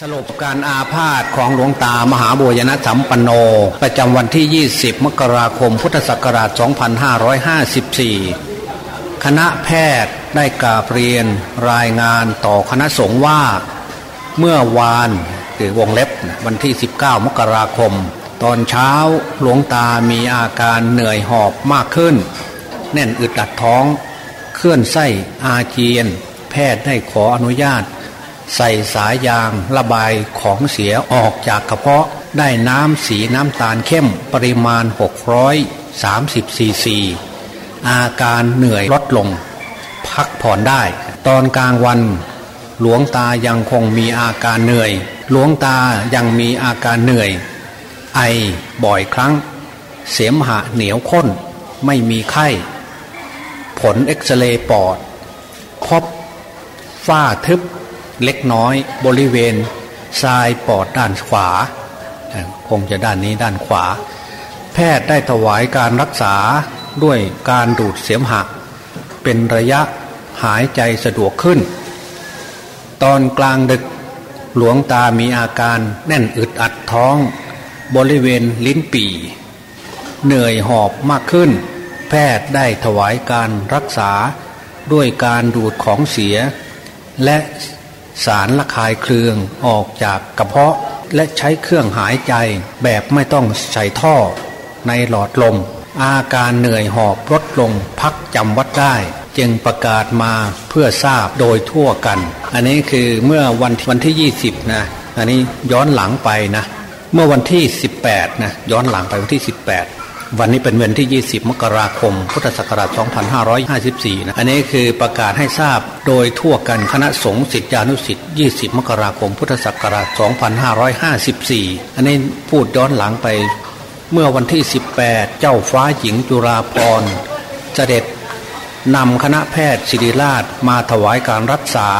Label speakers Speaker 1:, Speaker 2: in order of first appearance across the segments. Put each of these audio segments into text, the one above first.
Speaker 1: สรุปการอาพาธของหลวงตามหาบุญยนสัมปันโน ประจำวันที่ 20 มกราคมพุทธศักราช 2554 คณะแพทย์ได้กาบเรียนรายงานต่อคณะสงฆ์ว่า เมื่อวานคือวงเล็บวันที่ 19 มกราคม ตอนเช้าหลวงตามีอาการเหนื่อยหอบมากขึ้น แน่นอึดอัดท้อง เคลื่อนไส้อาเจียน แพทย์ได้ขออนุญาต ใส่สายยางระบายของเสียออกจากกระเพาะได้น้ำสีน้ำตาลเข้มปริมาณ 630ซีซี อาการเหนื่อยลดลง พักผ่อนได้ ตอนกลางวัน หลวงตายังคงมีอาการเหนื่อย หลวงตายังมีอาการเหนื่อย ไอบ่อยครั้ง เสมหะเหนียวข้น ไม่มีไข้ ผลเอ็กซเรย์ปอด พบฝ้าทึบ เล็กน้อยบริเวณทรายปอดด้านขวา คงจะด้านนี้ด้านขวา แพทย์ได้ถวายการรักษาด้วยการดูดเสียมหะเป็นระยะหายใจสะดวกขึ้น ตอนกลางดึกหลวงตามีอาการแน่นอึดอัดท้อง บริเวณลิ้นปี่ เหนื่อยหอบมากขึ้น แพทย์ได้ถวายการรักษาด้วยการดูดของเสีย และ สารละคายเครืองออกจากกระเพาะและใช้เครื่องหายใจแบบไม่ต้องใส่ท่อในหลอดลม อาการเหนื่อยหอบลดลงพักจำวัดได้ จึงประกาศมาเพื่อทราบโดยทั่วกัน อันนี้คือเมื่อวันวันที่ 20 นะ อันนี้ย้อนหลังไปนะ เมื่อวันที่ 18 นะ ย้อนหลังไปวันที่ 18 วันนี้เป็นวันที่ 20 มกราคม พุทธศักราช 2554 นะ อันนี้คือประกาศให้ทราบโดยทั่วกันคณะสงฆ์สิทธิานุสิทธิ์ 20 มกราคม พุทธศักราช 2554 อันนี้พูดย้อนหลังไปเมื่อวันที่ 18 เจ้าฟ้าหญิงจุฬาภรณ์เสด็จ นำคณะแพทย์ศิริราชมาถวายการรักษา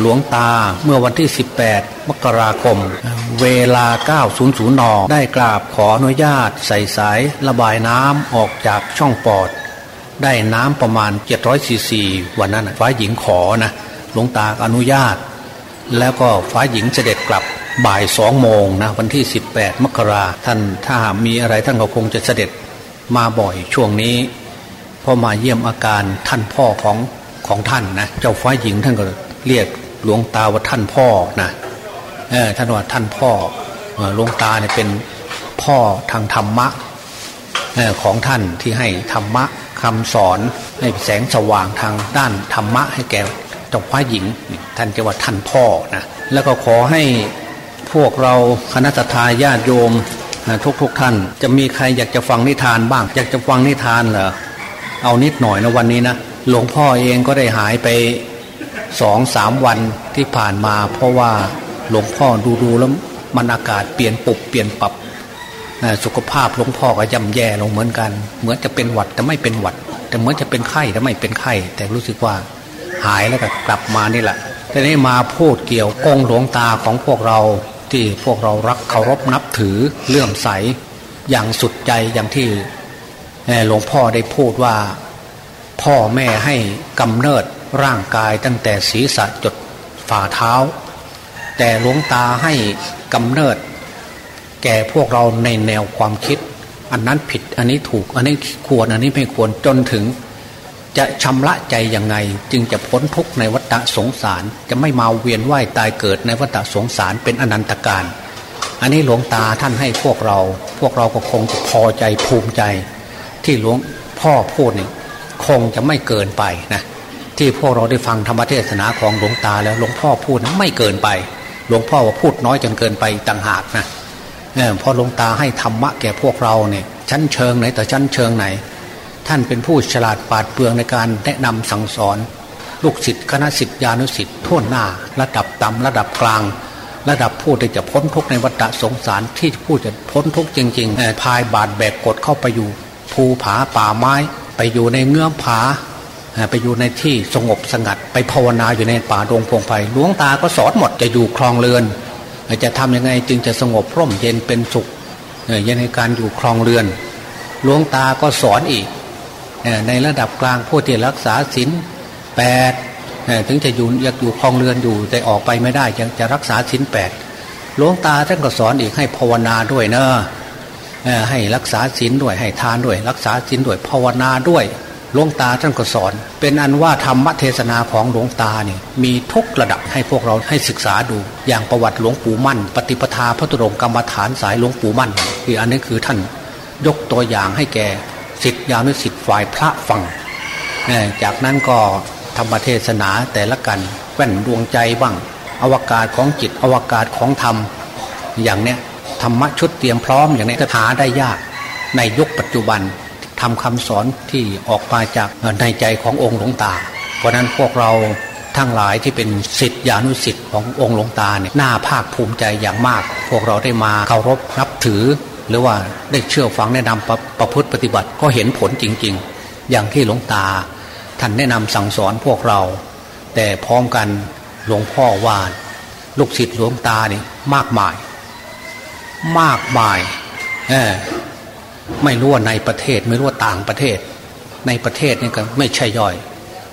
Speaker 1: หลวงตาเมื่อวันที่ 18 มกราคม เวลา 900 น ได้กราบขออนุญาตใส่สายระบายน้ำออกจากช่องปอด ได้น้ำประมาณ 700ซีซีวันนั้นฟ้าหญิงขอนะหลวงตาอนุญาต แล้วก็ฟ้าหญิงเสด็จกลับบ่ายสองโมงนะวันที่ 18 มกราท่านถ้ามีอะไรท่านก็คงจะเสด็จมาบ่อยช่วงนี้ พอมาเยี่ยมอาการท่านพ่อของของท่านนะเจ้าฟ้าหญิงท่านก็เรียกหลวงตาว่าท่านพ่อนะเออท่านว่าท่านพ่อหลวงตาเนี่ยเป็นพ่อทางธรรมะของท่านที่ให้ธรรมะคำสอนให้แสงสว่างทางด้านธรรมะให้แก่เจ้าฟ้าหญิง ท่านจะว่าท่านพ่อนะแล้วก็ขอให้พวกเราคณะทาญาติโยมทุกทุกท่าน จะมีใครอยากจะฟังนิทานบ้าง อยากจะฟังนิทานเหรอ เอานิดหน่อยนะวันนี้นะหลวงพ่อเองก็ได้หายไปสองสามวันที่ผ่านมา เพราะว่าหลวงพ่อดูดูแล้วมันอากาศเปลี่ยนปุบเปลี่ยนปรับสุขภาพหลวงพ่อก็ย่ำแย่ลงเหมือนกัน เหมือนจะเป็นหวัดแต่ไม่เป็นหวัด แต่เหมือนจะเป็นไข้แต่ไม่เป็นไข้ แต่รู้สึกว่าหายแล้วก็กลับมานี่แหละแต่นี้มาพูดเกี่ยวองหลวงตาของพวกเราที่พวกเรารักเคารพนับถือเลื่อมใส อย่างสุดใจอย่างที่ หลวงพ่อได้พูดว่า พ่อแม่ให้กำเนิดร่างกายตั้งแต่ศีรษะจดฝ่าเท้า แต่หลวงตาให้กำเนิด แก่พวกเราในแนวความคิด อันนั้นผิดอันนี้ถูกอันนี้ควรอันนี้ไม่ควรจนถึง จะชำระใจยังไง จึงจะพ้นทุกข์ในวัฏสงสาร จะไม่มาเวียนว่ายตายเกิดในวัฏสงสารเป็นอนันตการ อันนี้หลวงตาท่านให้พวกเรา พวกเราก็คงจะพอใจภูมิใจ ที่หลวงพ่อพูดนี่คงจะไม่เกินไปนะที่พวกเราได้ฟังธรรมเทศนาของหลวงตาแล้วหลวงพ่อพูดนะไม่เกินไป หลวงพ่อว่าพูดน้อยจนเกินไปต่างหากนะเนี่ยพอหลวงตาให้ธรรมะแก่พวกเราเนี่ยชั้นเชิงไหนแต่ชั้นเชิงไหน ท่านเป็นผู้ฉลาดปาดเปลืองในการแนะนำสั่งสอน ลูกศิษย์คณะศิษยานุศิษย์ทั่วหน้า ระดับต่ำระดับกลาง ระดับผู้ที่จะพ้นทุกในวัฏสงสารที่ผู้จะพ้นทุกจริงๆพายบาดแบกกดเข้าไปอยู่ ภูผาป่าไม้ ไปอยู่ในเงื้อมผา ไปอยู่ในที่สงบสงัด ไปภาวนาอยู่ในป่าดงพงไพ่หลวงตาก็สอนหมดจะอยู่คลองเรือน จะทำยังไงจึงจะสงบร่มเย็นเป็นสุขยังในการอยู่คลองเรือน หลวงตาก็สอนอีก ในระดับกลางผู้ที่รักษาศีลแปดถึงจะอยู่อยากอยู่คลองเรือนอยู่แต่ออกไปไม่ได้จะจะรักษาศีลแปดหลวงตาท่านก็สอนอีกให้ภาวนาด้วยเนอะ ให้รักษาศีลด้วยให้ทานด้วย รักษาศีลด้วยภาวนาด้วยหลวงตาท่านก็สอน เป็นอันว่าธรรมเทศนาของหลวงตาเนี่ยมีทุกระดับให้พวกเราให้ศึกษาดู อย่างประวัติหลวงปู่มั่น ปฏิปทาพระตุรงกรรมฐานสายหลวงปู่มั่นคืออันนี้คือท่านยกตัวอย่างให้แก่สิทธิยานุสิทธิ์ฝ่ายพระฟังจากนั้นก็ธรรมเทศนาแต่ละกันแว่นดวงใจบ้าง อวกาศของจิตอวกาศของธรรมอย่างเนี้ย ธรรมะชุดเตรียมพร้อมอย่างนี้ก็หาได้ยากในยุคปัจจุบันทำคำสอนที่ออกมาจากในใจขององค์หลวงตา เพราะนั้นพวกเราทั้งหลายที่เป็นสิทธิานุสิทธิ์ขององค์หลวงตาเนี่ยน่าภาคภูมิใจอย่างมาก พวกเราได้มาเคารพนับถือ หรือว่าได้เชื่อฟังแนะนำประประพฤติปฏิบัติก็เห็นผลจริง ๆ อย่างที่หลวงตา ท่านแนะนำสั่งสอนพวกเรา แต่พร้อมกันหลวงพ่อว่าลูกศิษย์หลวงตาเนี่ยมากมาย มากมายไม่รู้ว่าในประเทศไม่รู้ว่าต่างประเทศ ในประเทศนี่ก็ไม่ใช่ย่อย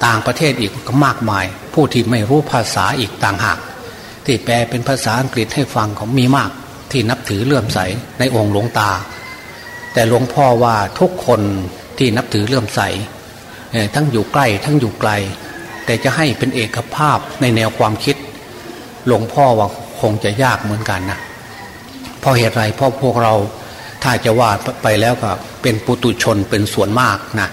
Speaker 1: ต่างประเทศอีกก็มากมาย ผู้ที่ไม่รู้ภาษาอีกต่างหาก ที่แปลเป็นภาษาอังกฤษให้ฟังเขามีมาก ที่นับถือเลื่อมใสในองค์หลวงตา แต่หลวงพ่อว่าทุกคนที่นับถือเลื่อมใสทั้งอยู่ใกล้ทั้งอยู่ไกล แต่จะให้เป็นเอกภาพในแนวความคิด หลวงพ่อว่าคงจะยากเหมือนกันนะ เพราะเหตุไรเพราะพวกเราถ้าจะว่าไปแล้วก็เป็นปุตุชนเป็นส่วนมากนะ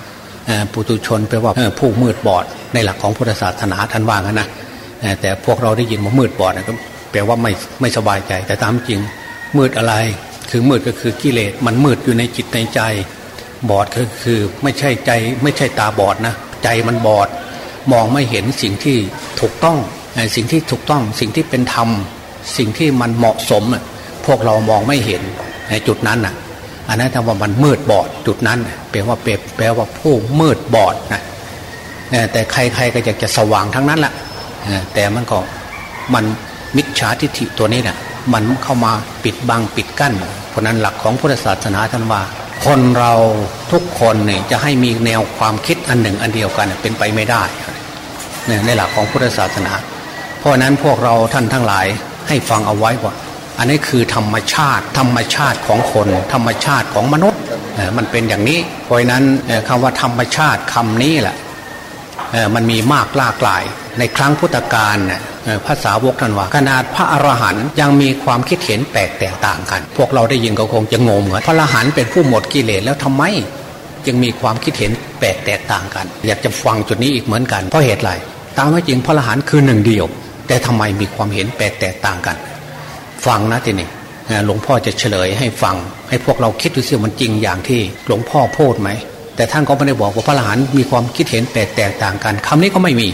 Speaker 1: ปุตุชนแปลว่าผู้มืดบอด ในหลักของพุทธศาสนาท่านว่ากันนะแต่พวกเราได้ยินว่ามืดบอดก็แปลว่าไม่ไม่สบายใจ แต่ตามจริงมืดอะไร คือมืดก็คือกิเลสมันมืดอยู่ในจิตในใจ บอดก็คือไม่ใช่ใจไม่ใช่ตาบอดนะใจมันบอด มองไม่เห็นสิ่งที่ถูกต้องสิ่งที่ถูกต้องสิ่งที่เป็นธรรม สิ่งที่มันเหมาะสม พวกเรามองไม่เห็นในจุดนั้นน่ะ อันนั้นถ้าว่ามันมืดบอดจุดนั้นแปลว่าเปรแปลว่าผู้มืดบอดนะแต่ใครๆก็อยากจะสว่างทั้งนั้นแหละแต่มันก็มันมิจฉาทิฏฐิตัวนี้นะ่ะมันเข้ามาปิดบังปิดกั้น เพราะนั้นหลักของพุทธศาสนาท่านว่า คนเราทุกคนเนี่ยจะให้มีแนวความคิดอันหนึ่งอันเดียวกันเป็นไปไม่ได้ในหลักของพุทธศาสนา เพราะนั้นพวกเราท่านทั้งหลายให้ฟังเอาไว้ว่า อันนี้คือธรรมชาติ ธรรมชาติของคน ธรรมชาติของมนุษย์มันเป็นอย่างนี้ เพราะนั้นคำว่าธรรมชาติคำนี้แหละมันมีมากลากหลาย ในครั้งพุทธกาลภาษาวกท่านว่าขนาดพระอรหันต์ยังมีความคิดเห็นแปลกแตกต่างกัน พวกเราได้ยินก็คงจะงงเหมือนพระอรหันต์เป็นผู้หมดกิเลสแล้วทำไมยังมีความคิดเห็นแปลกแตกต่างกัน อยากจะฟังจุดนี้อีกเหมือนกันเพราะเหตุไรตามไม่จริงพระอรหันต์คือหนึ่งเดียว แต่ทำไมมีความเห็นแปลกแตกต่างกัน ฟังนะทีนี้หลวงพ่อจะเฉลยให้ฟัง ให้พวกเราคิดดูสิมันจริงอย่างที่หลวงพ่อพูดไหมแต่ท่านก็ไม่ได้บอกว่าพระอรหันต์มีความคิดเห็นแตกแตกต่างกันคำนี้ก็ไม่มี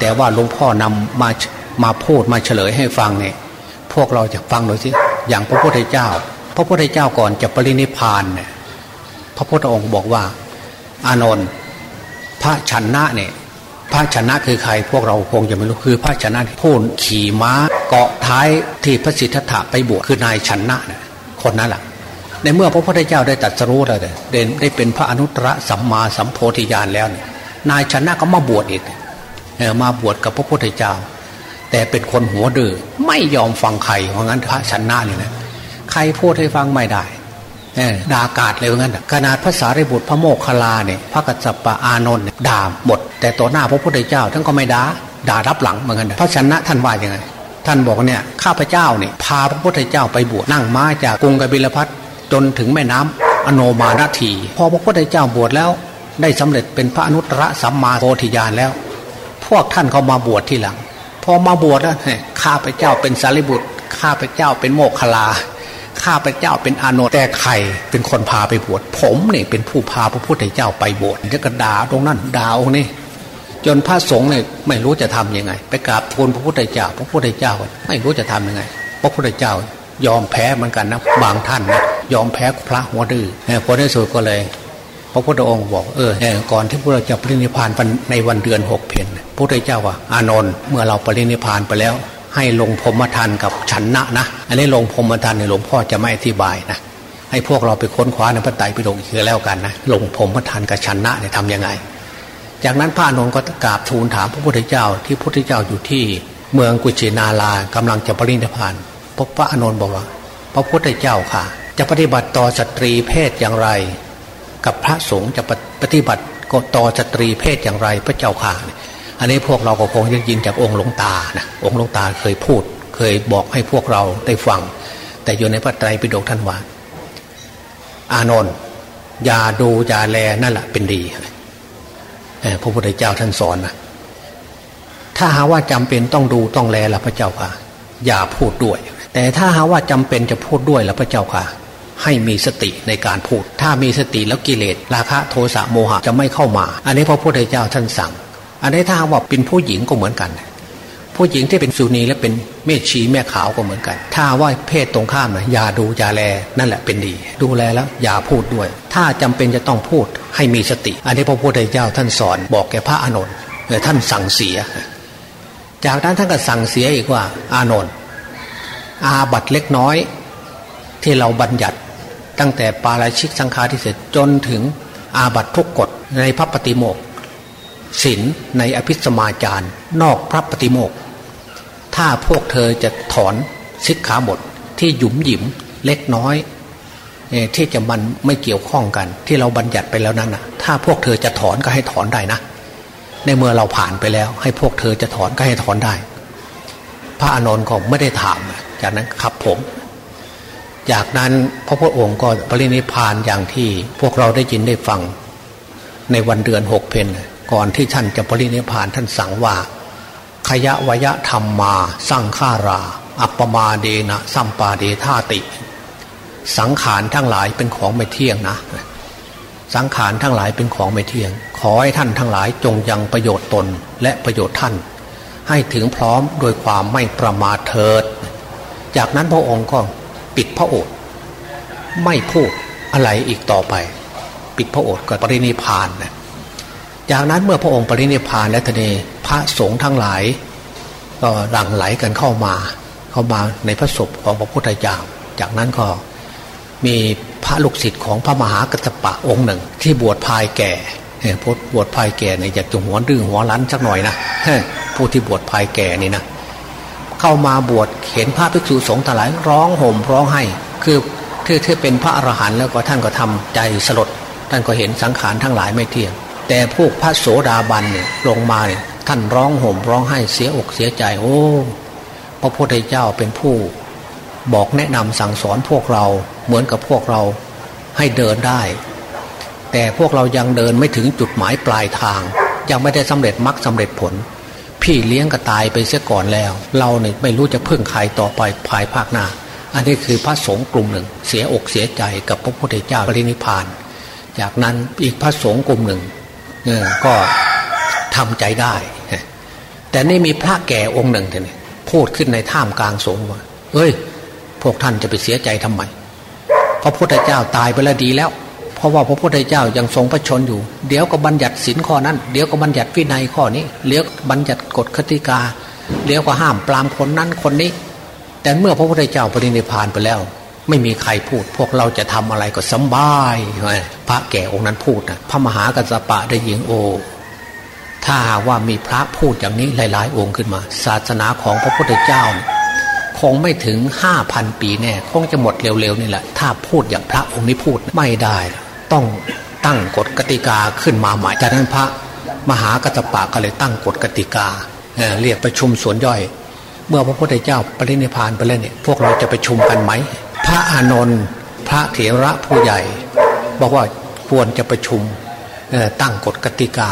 Speaker 1: แต่ว่าหลวงพ่อนำมามาพูดมาเฉลยให้ฟังเนี่ยพวกเราจะฟังดูสิอย่างพระพุทธเจ้า พระพุทธเจ้าก่อนจะปรินิพานเนี่ยพระพุทธองค์บอกว่า อานนท์พระชันนะเนี่ย ระชนะคือใครพวกเราคงจะไม่รู้คือ พระชนะพูนขี่ม้าเกาะท้ายที่พระสิทธัตถะไปบวชคือนายชนะนะคนนั้นแหละในเมื่อพระพุทธเจ้าได้ตัดสรู้แล้วเด่นได้เป็นพระอนุตตรสัมมาสัมโพธิญาณแล้วนายชนะก็มาบวชอีกมาบวชกับพระพุทธเจ้า แต่เป็นคนหัวดื้อไม่ยอมฟังใครเพราะงั้นพระชนะเลยนะใครพูดให้ฟังไม่ได้ ด่ากาดเลยงั้นขนาดภาษาริบุตรพระโมคคลาเนี่ยพระกัจจปะอานนท์ด่าหมด แต่ต่อหน้าพระพุทธเจ้าท่านก็ไม่ด่าด่ารับหลังเหมือนกันพระชนะท่านว่าอยังไงท่านบอกเนี่ยข้าพเจ้าเนี่ยพาพระพุทธเจ้าไปบวชนั่งม้าจากกรุงกบิลพัทจนถึงแม่น้ำอโนมานาทีพอพระพุทธเจ้าบวชแล้ว ได้สำเร็จเป็นพระอนุตตรสัมมาโพธิญาณแล้ว พวกท่านเขามาบวชที่หลัง พอมาบวชแล้วข้าพเจ้าเป็นสารีบุตรข้าพเจ้าเป็นโมกขลา ข้าพเจ้าเป็นอานนท์แต่ใครเป็นคนพาไปบวชผมเนี่ยเป็นผู้พาพระพุทธเจ้าไปบวชจะกระดาตรงนั้นดาวนี่จนพระสงฆ์เนี่ยไม่รู้จะทํำยังไง ไปกราบทูลพระพุทธเจ้า พระพุทธเจ้าไม่รู้จะทํำยังไง พระพุทธเจ้ายอมแพ้เหมือนกันนะบางท่านนะยอมแพ้พระหัวดื้อพอได้สุดก็เลย พระพุทธองค์บอกเออก่อนที่พวกเราจะปรินิพานในวันเดือนหกเพนพระพุทธเจ้าว่าอานนท์เมื่อเราปรินิพานไปแล้ว ให้ลงพรมทานกับฉันนะนะ อันนี้ลงพรมทานในหลวงพ่อจะไม่อธิบายนะให้พวกเราไปค้นคว้าในพระไตรปิฎกอีกแล้วกันนะลงพรมทานกับฉันนะเนี่ยทำยังไง จากนั้นพระนนท์ก็กราบทูลถามพระพุทธเจ้าที่พระพุทธเจ้าอยู่ที่เมืองกุชินาลากำลังจะปรินิพานพระพระอนนท์บอกว่า พระพุทธเจ้าค่ะ จะปฏิบัติต่อสตรีเพศอย่างไร กับพระสงฆ์จะปฏิบัติต่อสตรีเพศอย่างไรพระเจ้าค่ะ อันนี้พวกเราก็คงจะยินจากองค์หลวงตานะองค์หลวงตาเคยพูด เคยบอกให้พวกเราได้ฟัง แต่อยู่ในพระไตรปิฎกท่านว่าอานนท์อย่าดูอย่าแลนั่นแหละเป็นดีพระพุทธเจ้าท่านสอนนะถ้าหาว่าจำเป็นต้องดูต้องแลละพระเจ้าค่ะ อย่าพูดด้วย แต่ถ้าหาว่าจำเป็นจะพูดด้วยละพระเจ้าค่ะ ให้มีสติในการพูด ถ้ามีสติแล้วกิเลสราคะโทสะโมหะจะไม่เข้ามา อันนี้พระพุทธเจ้าท่านสั่ง อันนี้ถ้าว่าเป็นผู้หญิงก็เหมือนกัน ผู้หญิงที่เป็นสุนีและเป็นเมฆชีแม่ขาวก็เหมือนกัน ถ้าว่าเพศตรงข้ามนะอย่าดูอย่าแลนั่นแหละเป็นดี ดูแลแล้วอย่าพูดด้วย ถ้าจำเป็นจะต้องพูดให้มีสติ อันนี้พระพุทธเจ้าท่านสอนบอกแก่พระอานนท์ท่านสั่งเสีย จากนั้นท่านก็สั่งเสียอีกว่า อานนท์อาบัตเล็กน้อยที่เราบัญญัติตั้งแต่ปาราชิกสังฆาทิเสร็จจนถึงอาบัตทุกกฎในพระปฏิโมก ศีลในอภิสมาจารนอกพระปฏิโมกถ้าพวกเธอจะถอนสิกขาบทที่หยุมหยิมเล็กน้อยที่จะมันไม่เกี่ยวข้องกัน ที่เราบัญญัติไปแล้วนั้นนะถ้าพวกเธอจะถอนก็ให้ถอนได้นะ ในเมื่อเราผ่านไปแล้ว ให้พวกเธอจะถอนก็ให้ถอนได้ พระอานนท์ก็ไม่ได้ถาม จากนั้นขับผม จากนั้นพระพุทธองค์ก็ปรินิพานอย่างที่พวกเราได้ยินได้ฟัง ในวันเดือนหกเพน ก่อนที่ท่านจะปรินิพานท่านสั่งว่า ขยะวยะธรรมมา สร้างฆารา อัปปมาเดนะสัมปาเดธาติ สังขารทั้งหลายเป็นของไม่เที่ยงนะ สังขารทั้งหลายเป็นของไม่เที่ยง ขอให้ท่านทั้งหลายจงยังประโยชน์ตนและประโยชน์ท่าน ให้ถึงพร้อมโดยความไม่ประมาทเถิด จากนั้นพระองค์ก็ปิดพระโอษฐ์ไม่พูดอะไรอีกต่อไป ปิดพระโอษฐ์ก็ปรินิพานนะ จากนั้นเมื่อพระองค์ปรินิพานและทเนพระสงฆ์ทั้งหลาย ก็หลั่งไหลกันเข้ามา เข้ามาในพระศพของพระพุทธเจ้า จากนั้นก็มีพระลูกศิษย์ของพระมหากัจจปะองค์หนึ่ง ที่บวชภายแก่พดบวชภายแก่เนี่ยอยากจะหัวดื้อหัวรั้นสักหน่อยนะผู้ที่บวชภายแก่นี่นะเข้ามาบวชเห็นพระภิกษุสงฆ์ทั้งหลายร้องห่มร้องไห้ คือที่ที่เป็นพระอรหันต์แล้วก็ท่านก็ทำใจสลดท่านก็เห็นสังขารทั้งหลายไม่เที่ยง แต่พวกพระโสดาบันเนี่ยลงมาเนี่ยท่านร้องห่มร้องไห้เสียอกเสียใจโอ้พระพุทธเจ้าเป็นผู้ บอกแนะนำสั่งสอนพวกเราเหมือนกับพวกเราให้เดินได้ แต่พวกเรายังเดินไม่ถึงจุดหมายปลายทาง ยังไม่ได้สำเร็จมรรคสาเร็จผล พี่เลี้ยงก็ตายไปเสียก่อนแล้ว เราเนี่ยไม่รู้จะพึ่งใครต่อไปภายภาคหน้า อันนี้คือพระสงฆ์กลุ่มหนึ่ง เสียอกเสียใจกับพระพุทธเจ้าปรินิพาน จากนั้นอีกพระสงฆ์กลุ่มหนึ่ง ก็ทำใจได้ แต่นี่มีพระแก่องค์หนึ่งเนี่ยพูดขึ้นในท่ามกลางสงฆ์ว่าเอ้ย พวกท่านจะไปเสียใจทำไมพระพุทธเจ้าตายไปแล้วดีแล้ว เพราะว่าพระพุทธเจ้ายังทรงพระชนอยู่ เดี๋ยวก็บัญญัติสินข้อนั้น เดี๋ยวก็บัญญัติวินัยข้อนี้ เดี๋ยวบัญญัติกฎคติกา เดี๋ยวก็ห้ามปรามคนนั้นคนนี้ แต่เมื่อพระพุทธเจ้าปรินิพานไปแล้ว ไม่มีใครพูด พวกเราจะทำอะไรก็สบาย พระแก่องค์นั้นพูดนะพระมหากัสปะได้ยิงโอ ถ้าว่ามีพระพูดอย่างนี้หลาย ๆ องค์ขึ้นมา ศาสนาของพระพุทธเจ้า คงไม่ถึงห้าพันปีแน่ คงจะหมดเร็ว ๆ นี่แหละ ถ้าพูดอย่างพระองค์นี้พูดไม่ได้ ต้องตั้งกฎกติกาขึ้นมาใหม่จากนั้นพระมหากัตปะก็เลยตั้งกฎกติกาเเรียกประชุมสวนย่อย เมื่อพระพุทธเจ้าปรินิพานไปแล้วเนี่ยพวกเราจะประชุมกันไหม พระอานนท์พระเถระผู้ใหญ่ บอกว่าควรจะประชุมตั้งกฎกติกา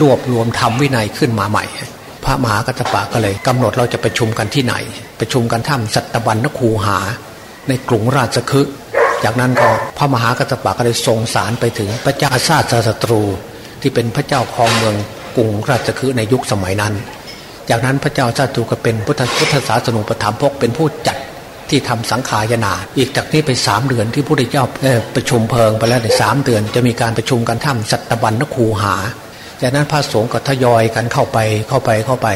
Speaker 1: รวบรวมทำวินัยขึ้นมาใหม่ พระมหากัตปะก็เลยกำหนดเราจะประชุมกันที่ไหน ประชุมกันถ้ำสัตบัญนคูหา ในกรุงราชคฤห์จากนั้นก็พระมหากัตปะก็เลยทรงสารไปถึงพระเจ้าชาติศัตรู ที่เป็นพระเจ้าครองเมืองกรุงราชคฤห์ในยุคสมัยนั้น จากนั้นพระเจ้าชาติศัตรูก็เป็นพุทธพุทธศาสนุปถัมภกเป็นผู้จัด ที่ทำสังขายนา อีกจากนี้ไปสามเดือนที่พระพุทธเจ้าประชุมเพลิงไปแล้วในสามเดือนจะมีการประชุมกันถ้ำสัตบัญนคูหา จากนั้นพระสงฆ์ก็ทยอยกันเข้าไปเข้าไปเข้าไป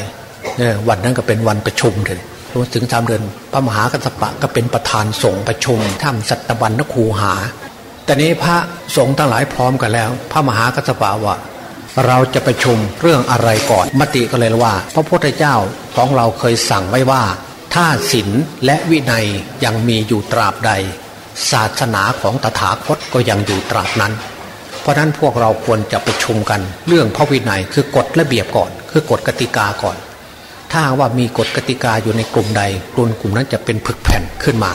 Speaker 1: เนี่ยวันนั้นก็เป็นวันประชุมเลยถึงสามเดือนพระมหากัสปะก็เป็นประธานสงฆ์ประชุมถ้ำสัตบัญนคูหาแต่นี้พระสงฆ์ทั้งหลายพร้อมกันแล้ว พระมหากัสปะว่าเราจะประชุมเรื่องอะไรก่อน มติก็เลยว่า พระพุทธเจ้าของเราเคยสั่งไว้ว่า ถ้าศีลและวินัยยังมีอยู่ตราบใด ศาสนาของตถาคตก็ยังอยู่ตราบนั้น เพราะนั้นพวกเราควรจะประชุมกัน เรื่องพระวินัยคือกฎระเบียบก่อน คือกฎกติกาก่อน ถ้าว่ามีกฎกติกาอยู่ในกลุ่มใดกลุ่มกลุ่มนั้นจะเป็นผึกแผ่นขึ้นมา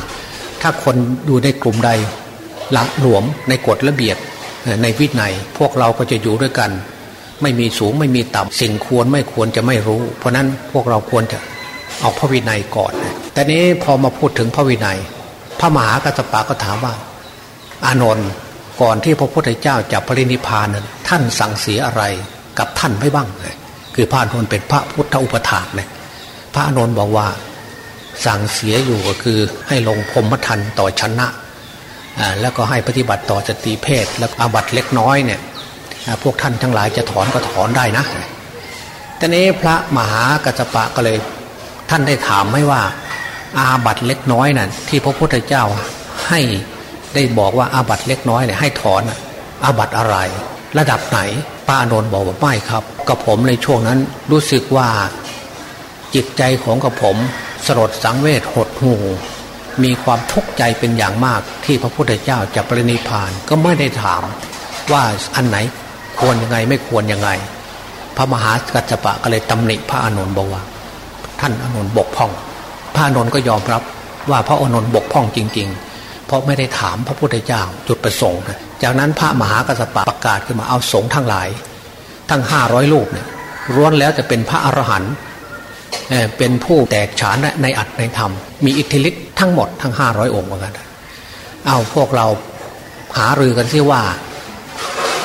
Speaker 1: ถ้าคนอยู่ในกลุ่มใดหลักหลวมในกฎระเบียบในวินัยพวกเราก็จะอยู่ด้วยกัน ไม่มีสูงไม่มีต่ำสิ่งควรไม่ควรจะไม่รู้ เพราะนั้นพวกเราควรจะ เอาพระวินัยก่อนแต่นี้พอมาพูดถึงพระวินัย พระมหากัสปะก็ถามว่า อานนท์ก่อนที่พระพุทธเจ้าจะปรินิพานนั้นท่านสั่งเสียอะไรกับท่านไม่บ้างเลยคือพระอานนท์เป็นพระพุทธอุปถากเนี่ยพระอานนท์บอกว่าสั่งเสียอยู่ก็คือให้ลงพรมทันต่อชนะ แล้วก็ให้ปฏิบัติต่อสติเพศ แล้วอาบัตเล็กน้อยเนี่ยพวกท่านทั้งหลายจะถอนก็ถอนได้นะแต่นี้พระมหากัจปะก็เลย ท่านได้ถามไหมว่า อาบัตเล็กน้อยนะ่ะ ที่พระพุทธเจ้าให้ได้บอกว่าอาบัตเล็กน้อยเนี่ยให้ถอนอาบัตอะไร ระดับไหนป้าอนนท์บอกว่าไม่ครับ กับผมในช่วงนั้นรู้สึกว่าจิตใจของกับผมสลดสังเวชหดหูมีความทุกข์ใจเป็นอย่างมากที่พระพุทธเจ้าจะปรินิพานก็ไม่ได้ถาม ว่าอันไหนควรยังไงไม่ควรยังไง พระมหากัจจปะก็เลยตำหนิพระอานนท์บอกว่า ท่านอนนท์บกพร่อง พระอนนท์ก็ยอมรับว่าพระอนนท์บกพร่องจริง ๆ เพราะไม่ได้ถามพระพุทธเจ้าจุดประสงค์จากนั้นพระมหากัจจปะประกาศขึ้นมาเอาสงฆ์ทั้งหลาย ทั้งห้าร้อยลูกเนี่ยร้วนแล้วจะเป็นพระอรหันต์เป็นผู้แตกฉานในอัตในธรรม มีอิทธิฤทธิ์ทั้งหมดทั้งห้าร้อยองค์เหมือนกันเอาพวกเราหารือกันซิว่า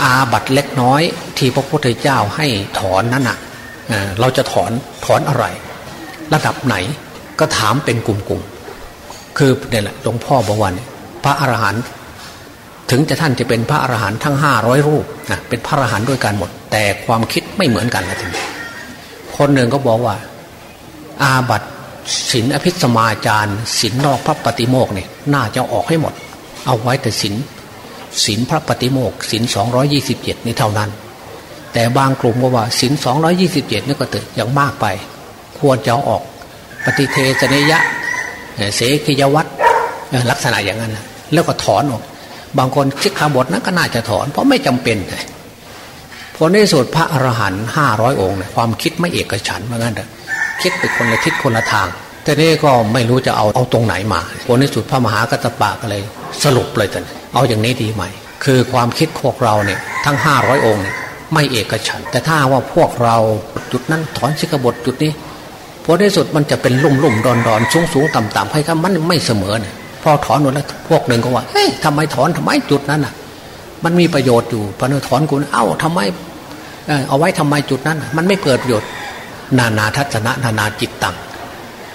Speaker 1: อาบัตเล็กน้อยที่พระพุทธเจ้าให้ถอนนั้นอะเราจะถอนถอนอะไร ระดับไหนก็ถามเป็นกลุ่มๆ คือเนี่ยแหละหลวงพ่อบอกว่าพระอรหันต์ถึงจะท่านจะเป็นพระอรหันต์ทั้งห้าร้อยรูปนะเป็นพระอรหันต์ด้วยกันหมด แต่ความคิดไม่เหมือนกันนะทีนี้คนหนึ่งก็บอกว่า อาบัตศินอภิสมาจารศินนอกพระปฏิโมกเนี่ยน่าจะออกให้หมด เอาไว้แต่ศินศินพระปฏิโมกศินสองยี่สิบเจ็ดนี่เท่านั้น แต่บางกลุ่มก็ว่าศินสองยี่สิบเจ็ดนี่ก็ตึกอย่างมากไป ควรจะออกปฏิเทสนิยะเสกิยวัตรลักษณะอย่างนั้น แล้วก็ถอนออก บางคนคิดขาบทนั้นก็น่าจะถอน เพราะไม่จำเป็นเลยผลในสุดพระอรหันต์ห้าร้อยองค์ความคิดไม่เอกฉันเหมือนกันเลยคิดไปคนละทิศคนละทาง แต่นี่ก็ไม่รู้จะเอาเอาตรงไหนมาผลในสุดพระมหากัตปะก็เลย สรุปเลยกันเอาอย่างนี้ดีไหมคือความคิดพวกเราเนี่ยทั้งห้าร้อยองค์ ไม่เอกฉัน แต่ถ้าว่าพวกเราจุดนั้นถอนสิกบทจุดนี้ ผลในสุดมันจะเป็นลุ่มลุ่มดอนดอนสูงสูงต่ำต่ำให้กันมันไม่เสมอเนี่ยพอถอนหมดแล้วพวกหนึ่งก็ว่าเฮ้ยทำไมถอนทำไมจุดนั้นอะ มันมีประโยชน์อยู่พอถอนกูเอ้าทำไมเอาไว้ทำไมจุดนั้น มันไม่เกิดประโยชน์ นานาทัศนะนานาจิตตัง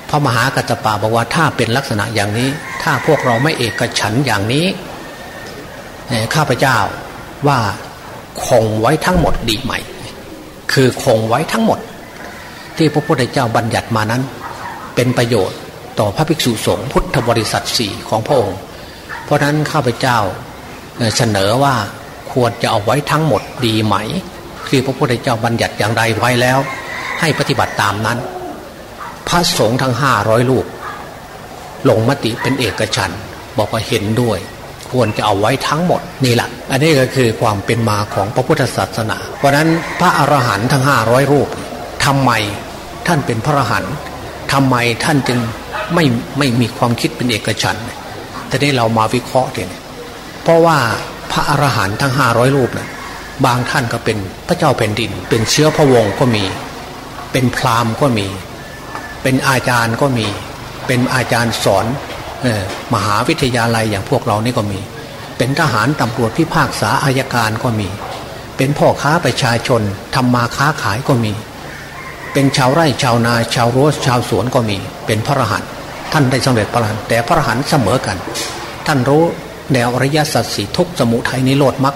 Speaker 1: พระมหากัจจปาบอกว่าถ้าเป็นลักษณะอย่างนี้ ถ้าพวกเราไม่เอกฉันอย่างนี้ข้าพเจ้าว่าคงไว้ทั้งหมดดีไหม คือคงไว้ทั้งหมด ที่พระพุทธเจ้าบัญญัติมานั้น เป็นประโยชน์ต่อพระภิกษุสงฆ์พุทธบริษัทสี่ของพระองค์ เพราะนั้นข้าพเจ้าเสนอว่าควรจะเอาไว้ทั้งหมดดีไหม คือพระพุทธเจ้าบัญญัติอย่างไรไว้แล้ว ให้ปฏิบัติตามนั้น พระสงฆ์ทั้งห้าร้อยลูกลงมติเป็นเอกฉันบอกว่าเห็นด้วย ควรจะเอาไว้ทั้งหมดนี่แหละอันนี้ก็คือความเป็นมาของพระพุทธศาสนา เพราะนั้นพระอรหันต์ทั้งห้าร้อยรูป ทำไมท่านเป็นพระอรหันต์ทำไมท่านจึงไม่ไม่มีความคิดเป็นเอกฉันแต่นี้เรามาวิเคราะห์เนี่ยเพราะว่าพระอรหันต์ทั้งห้าร้อยรูปนะบางท่านก็เป็นพระเจ้าแผ่นดิน เป็นเชื้อพระวงศ์ก็มี เป็นพราหมณ์ก็มี เป็นอาจารย์ก็มี เป็นอาจารย์สอนมหาวิทยาลัยอย่างพวกเรานี่ก็มี เป็นทหารตำรวจพิพากษาอายการก็มี เป็นพ่อค้าประชาชนทำมาค้าขายก็มี เป็นชาวไร่ชาวนาชาวรั้วชาวสวนก็มี เป็นพระอรหันต์ท่านได้สำเร็จพระอรหันต์แต่พระอรหันต์เสมอกัน ท่านรู้แนวอริยสัจสี่ทุกสมุทัยนิโรธมรรค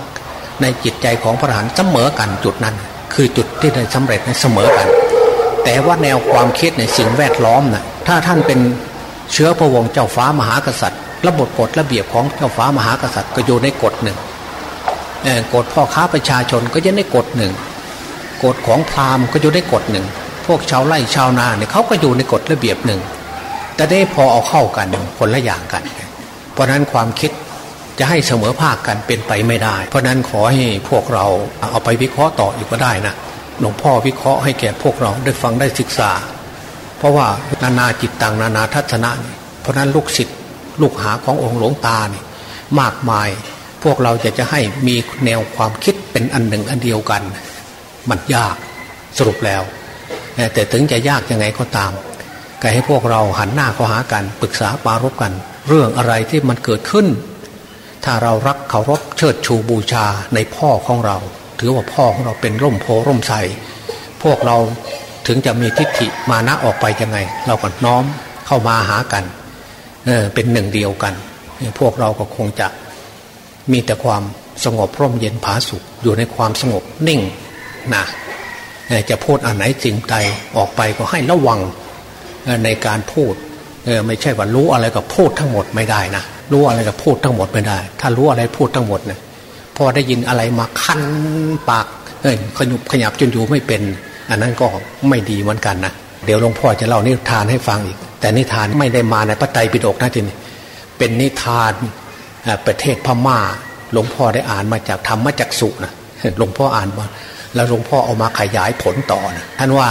Speaker 1: ในจิตใจของพระอรหันต์เสมอกันจุดนั้น คือจุดที่ได้สำเร็จในเสมอกัน แต่ว่าแนวความคิดในสิ่งแวดล้อมนะ่ะถ้าท่านเป็นเชื้อพระวงศ์เจ้าฟ้ามหากษัตริย์ ระบบกฎระเบียบของเจ้าฟ้ามหากษัตริย์ก็อยู่ในกฎหนึ่งกฎพ่อค้าประชาชนก็อยู่ในกฎหนึ่งกฎของพราหมณ์ก็อยู่ในกฎหนึ่ง พวกชาวไร่ชาวนาเนี่ยเขาก็อยู่ในกฎระเบียบหนึ่ง แต่ได้พอเอาเข้ากันคนละอย่างกัน เพราะนั้นความคิดจะให้เสมอภาคกันเป็นไปไม่ได้ เพราะนั้นขอให้พวกเราเอาไปวิเคราะห์ต่ออีกก็ได้นะหลวงพ่อวิเคราะห์ให้แก่พวกเราได้ฟังได้ศึกษา เพราะว่านานาจิตตังนานาทัศนะ เพราะนั้นลูกศิษย์ลูกหาขององค์หลวงตาเนี่ยมากมาย พวกเราจะจะให้มีแนวความคิดเป็นอันหนึ่งอันเดียวกัน มันยากสรุปแล้ว แต่ถึงจะยากยังไงก็ตามก็ให้พวกเราหันหน้าเข้าหากันปรึกษาปารบกัน เรื่องอะไรที่มันเกิดขึ้น ถ้าเรารักเคารพเชิดชูบูชาในพ่อของเรา ถือว่าพ่อของเราเป็นร่มโพร่มใสพวกเราถึงจะมีทิฏฐิมานะออกไปยังไง เราก็น้อมเข้ามาหากันเเป็นหนึ่งเดียวกัน พวกเราก็คงจะมีแต่ความสงบร่มเย็นผาสุขอยู่ในความสงบนิ่งนะ จะพูดอันไหนจริงใจออกไปก็ให้ระวังในการพูดไม่ใช่ว่ารู้อะไรก็พูดทั้งหมดไม่ได้นะรู้อะไรก็พูดทั้งหมดไม่ได้ ถ้ารู้อะไรพูดทั้งหมดเนี่ยพอได้ยินอะไรมาคันปากเอ้ยขยุบขยับจนอยู่ไม่เป็น อันนั้นก็ไม่ดีเหมือนกันนะเดี๋ยวหลวงพ่อจะเล่านิทานให้ฟังอีก แต่นิทานไม่ได้มาในพระไตรปิฎกนะทีนี้เป็นนิทานประเทศพม่า หลวงพ่อได้อ่านมาจากธรรมจักสุนะหลวงพ่ออ่านมา แล้วหลวงพ่อเอามาขยายผลต่อนะท่านว่า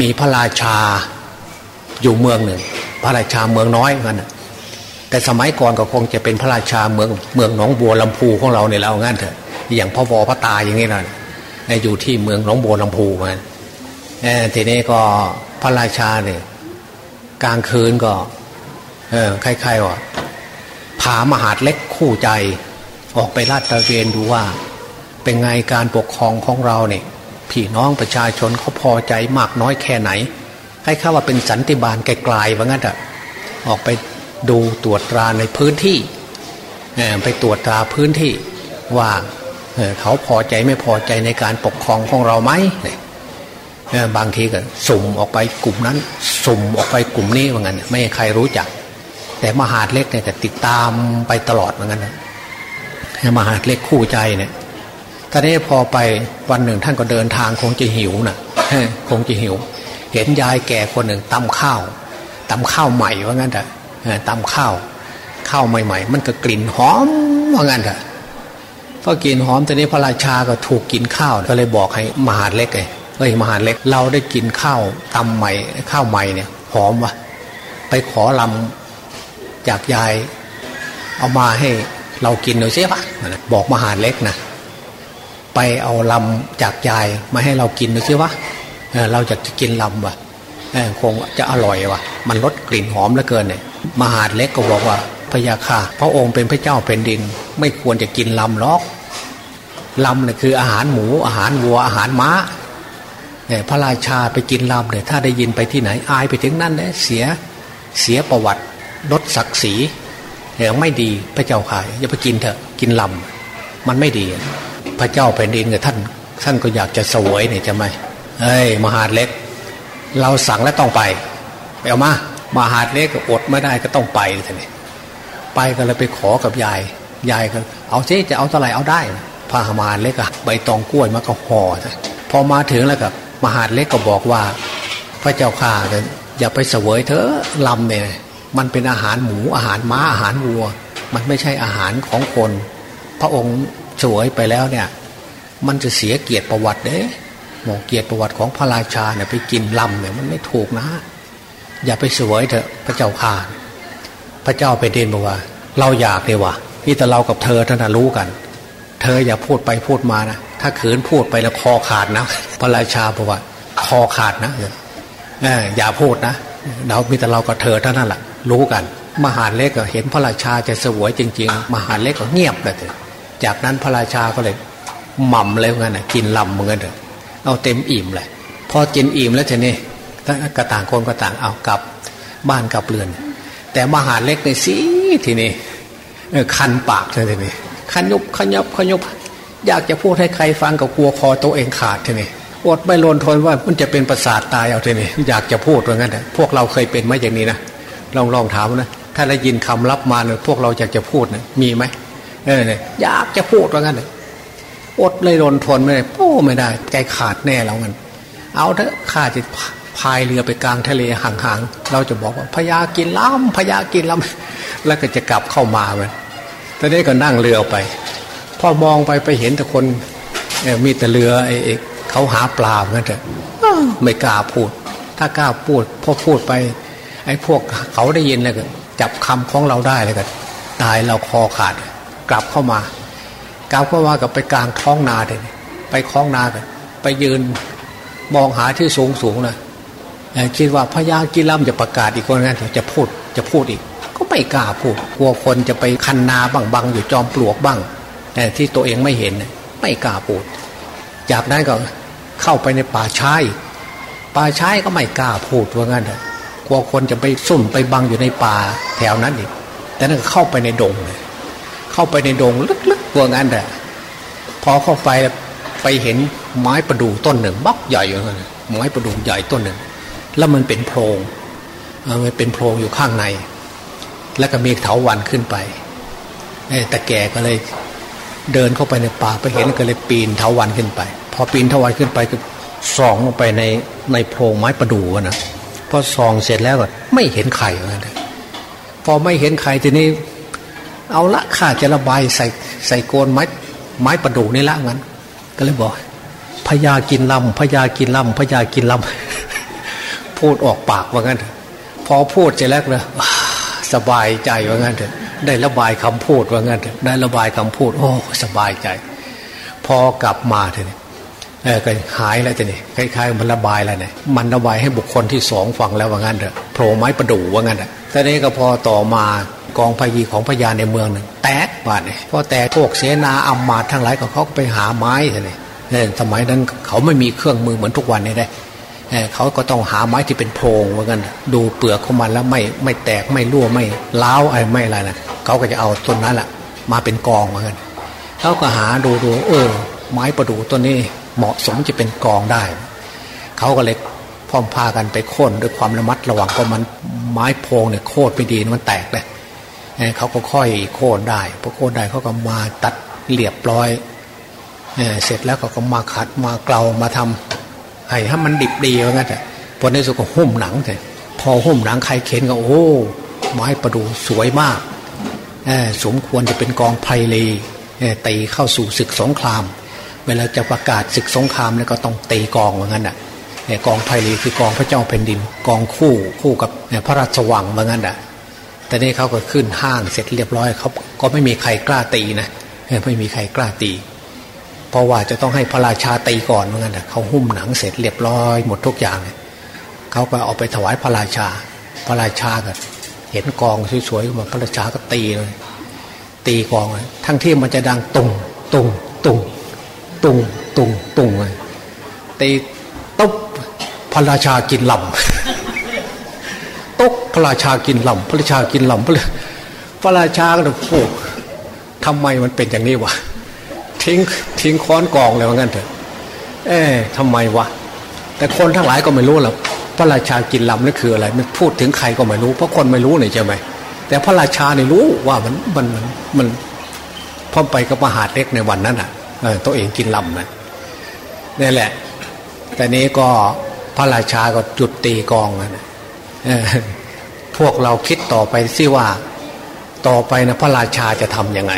Speaker 1: มีพระราชาอยู่เมืองหนึ่ง พระราชาเมืองน้อยกันนะแต่สมัยก่อนก็คงจะเป็นพระราชาเมืองเมืองหนองบัวลำพูของเราเนี่ยเรางั้นเถอะอย่างพ่อวอพระตาอย่างนี้นะอยู่ที่เมืองหนองบัวลำพูมันทีนี้ก็พระราชาเนี่ยกลางคืนก็ เออคล้ายๆว่าผามหาดเล็กคู่ใจ ออกไปลาดตระเวนดูว่า เป็นไงการปกครองของเราเนี่ยพี่น้องประชาชนเขาพอใจมากน้อยแค่ไหน ให้ข้าว่าเป็นสันติบาลไกลๆว่างั้นอะออกไปดูตรวจตราในพื้นที่ไปตรวจตราพื้นที่ว่าเขาพอใจไม่พอใจในการปกครองของเราไหมบางทีก็สุ่มออกไปกลุ่มนั้น สุ่มออกไปกลุ่มนี้ว่างั้นไม่ใครรู้จัก แต่มหาดเล็กเนี่ยติดตามไปตลอดเหมือนกันนะมหาดเล็กคู่ใจเนี่ย ตอนนี้พอไปวันหนึ่งท่านก็เดินทางคงจะหิวนะคงจะหิว เห็นยายแก่คนหนึ่งตำข้าวตำข้าวใหม่ว่างั้นแต่ตำข้าวข้าวใหม่ ๆ มันก็กลิ่นหอมว่างั้นแต่พอกินหอมตอนนี้พระราชาก็ถูกกินข้าวก็เลยบอกให้มหาเล็กเลยเฮ้ยมหาเล็กเราได้กินข้าวตำใหม่ข้าวใหม่เนี่ยหอมวะไปขอลำจากยาย เอามาให้เรากินหน่อยสิปะบอกมหาเล็กนะ ไปเอาลำจากยายมาให้เรากินหน่อยสิวะเราจะกินลำวะคงจะอร่อยวะมันลดกลิ่นหอมเหลือเกินเนี่ยมหาดเล็กก็บอกว่าพยาค่ะ พระองค์เป็นพระเจ้าแผ่นดิน ไม่ควรจะกินลำหรอกลำเนี่ยคืออาหารหมูอาหารวัวอาหารม้าพระราชาไปกินลำเนี่ยถ้าได้ยินไปที่ไหนอายไปถึงนั่นเนี่ยเสียเสียประวัติลดศักดิ์ศรีอย่างไม่ดีพระเจ้าขายอย่าไปกินเถอะกินลำมันไม่ดี พระเจ้าแผ่นดินกับท่าน ท่านก็อยากจะสวยเนี่ยจะไหมเอ้ยมหาดเล็ก เราสั่งแล้วต้องไปไปเอามามหาดเล็กก็อดไม่ได้ก็ต้องไปท่านนี่ไปก็เลยไปขอกับยายยายก็เอาเจ๊จะเอาเท่าไหร่เอาได้พามาเล็กอะใบตองกล้วยมาก็ห่อพอมาถึงแล้วกับมหาดเล็กก็บอกว่า พระเจ้าข่าอย่าไปเสวยเถอะลำเนี่ยมันเป็นอาหารหมูอาหารม้าอาหารวัว มันไม่ใช่อาหารของคน พระองค์ สวยไปแล้วเนี่ย มันจะเสียเกียรติประวัติเด้หมอเกียรติประวัติของพระราชาเนี่ยไปกินลำเนี่ยมันไม่ถูกนะ อย่าไปสวยเถอะพระเจ้าข่าพระเจ้าไปเดนบอกว่า เราอยากเลยว่ะพี่แต่เรากับเธอท่านรู้กัน เธออย่าพูดไปพูดมานะถ้าขืนพูดไปแล้วคอขาดนะพระราชาบอกว่า คอขาดนะอย่าพูดนะเรามีแต่เรากับเธอเท่านั้นแหละรู้กัน มหาเล็กก็เห็นพระราชาจะสวยจริง ๆ มหาเล็กก็เงียบเลย จากนั้นพระราชาก็เลยหม่ำเลยงี้ยกินลำเหมือนกันเถอะเอาเต็มอิ่มเลยพอกินอิ่มแล้วทีนี้กระต่างคนกระต่างเอากลับบ้านกลับเรือน แต่มหาเล็กในสิทีนี้คันปากเลยทีนี้ขยุบขยับขยุบอยากจะพูดให้ใครฟังก็กลัวคอตัวเองขาดทีนี้อดไม่ลนทนว่ามันจะเป็นประสาทตายเอาทีนี้อยากจะพูดว่างั้นพวกเราเคยเป็นไหมอย่างนี้นะลองลองถามนะถ้าได้ยินคำรับมาเนี่ยพวกเราอยากจะพูดนะมีไหม เออเนี่ยอยากจะพูดว่างั้นอดเลยลนทนไม่ได้โอ้ไม่ได้ ใจขาดแน่แล้วงั้น เอาเถอะข้าจะพายเรือไปกลางทะเลห่างๆ เราจะบอกว่าพญากินล้ำพญากินล้ำแล้วก็จะกลับเข้ามามันตอนนี้ก็นั่งเรือไป พอมองไปไปเห็นแต่คนมีแต่เรือไอ้เขาหาปลาเหมือนกันไม่กล้าพูด ถ้ากล้าพูดพอพูดไป ไอ้พวกเขาได้ยินแล้วก็จับคำของเราได้เลยก็ตายเราคอขาด กลับเข้ามา กลับเข้ามากับไปกลางท้องนาเลยไปคล้องนากันไปยืนมองหาที่สูงสูงนะคิดว่าพญากิลัมจะประกาศอีกคนนั้นจะพูดจะพูดอีก ก็ไม่กล้าพูดกลัวคนจะไปคันนาบ้างบังอยู่จอมปลวกบ้างแต่ที่ตัวเองไม่เห็นไม่กล้าพูด จากนั้นก็เข้าไปในป่าชายป่าชายก็ไม่กล้าพูดว่างั้นเถอะกลัวคนจะไปซุ่มไปบังอยู่ในป่าแถวนั้นอีกแต่นั่นเข้าไปในดงเลย เข้าไปในดงลึกๆว่างั้นเถอะพอเข้าไปไปเห็นไม้ประดู่ต้นหนึ่งบักใหญ่อยู่เลยไม้ประดู่ใหญ่ต้นหนึ่ง แล้วมันเป็นโพรงมันเป็นโพรงอยู่ข้างใน แล้วก็มีเถาวันขึ้นไปแต่แกก็เลยเดินเข้าไปในป่าไปเห็นก็เลยปีนเถาวันขึ้นไป พอปีนเถาวันขึ้นไปก็ส่องลงไปในในโพรงไม้ประดู่นะพอส่องเสร็จแล้วก็ไม่เห็นไข่เลยพอไม่เห็นไข่ทีนี้ เอาละข้าจะระบายใส่ใส่โกนไม้ไม้ประดู่นี่ละงั้น ก็เลยบอกพญากินลำพญากินลำพญากินลำพูดออกปากว่างั้น พอพูดเสร็จแล้วเลยสบายใจว่างั้นเถอะได้ระบายคำพูดว่างั้นเถอะได้ระบายคำพูด โอ้สบายใจ พอกลับมาเถอะเออก็หายแล้วจะนี่คล้ายๆมันระบายอะไรเนี่ยมันระบายให้บุคคลที่สองฟังแล้วว่างั้นเถอะโผล่ไม้ประดู่ว่างั้นเถอะตอนนี้ก็พอต่อมา กองพยีของพญาในเมืองหนึ่งแตกบาดเนี่ยพอแตกพวกเสนาอัมมาทั้งหลายก็เขาไปหาไม้เลยเนี่ยสมัยนั้นเขาไม่มีเครื่องมือเหมือนทุกวันนี้ได้เขาก็ต้องหาไม้ที่เป็นโพรงเหมือนกันดูเปลือกของมันแล้วไม่ไม่แตกไม่รั่วไม่ล้าวอะไรไม่อะไรนะเขาก็จะเอาต้นนั้นแหละมาเป็นกองเหมือนกันเขาก็หาดูดูเออ ไม้ประดู่ต้นนี้เหมาะสมจะเป็นกองได้ เขาก็เลยพร้อมพากันไปโค่นด้วยความระมัดระวังเพราะมันไม้โพงเนี่ยโค่นไปดีมันแตกเลย เขาก็ค่อยโค่นได้พอโค่นได้เขาก็มาตัดเรียบร้อยเสร็จแล้วเขาก็มาขัดมาเกลามาทำให้ให้มันดิบดีว่างั้นแต่พอในสุดก็หุ้มหนังแต่พอหุ้มหนังใครเข็นก็โอ้ไม้ประดูสวยมากสมควรจะเป็นกองไพลีตีเข้าสู่ศึกสงคราม เวลาจะประกาศศึกสงครามเนี่ยก็ต้องตีกองว่างั้นอะกองไพลีคือกองพระเจ้าแผ่นดิน กองคู่คู่กับพระราชวังว่างั้นอะ แต่นี่เขาก็ขึ้นห้างเสร็จเรียบร้อยเขาก็ไม่มีใครกล้าตีนะไม่มีใครกล้าตี เพราะว่าจะต้องให้พระราชาตีก่อนเหมือนกันเขาหุ้มหนังเสร็จเรียบร้อยหมดทุกอย่างเขาก็เอาไปถวายพระราชา พระราชาก็เห็นกองสวยๆมาพระราชาก็ตีเลย ตีกองเลยทั้งที่มันจะดังตุงตุงตุงตุงตุงตุงเลยตีตุ๊บพระราชากินลำ ระราชากินลำพระราชากินลำพระพระราชาก็เลยโอ้ทำไมมันเป็นอย่างนี้วะทิ้งทิ้งค้อนกองเลยว่างั้นเถอะ เอ๊ะทำไมวะแต่คนทั้งหลายก็ไม่รู้หรอกพระราชากินลำนั่นคืออะไรมันพูดถึงใครก็ไม่รู้ เพราะคนไม่รู้เนี่ยใช่ไหมแต่พระราชาเนี่ยรู้ว่ามันมันมันพอไปกับมหาเล็กในวันนั้นอะตัวเองกินลำนะนี่แหละ แต่นี้ก็พระราชาก็จุดตีกองนะ พวกเราคิดต่อไปสิว่าต่อไปนะพระราชาจะทำยังไง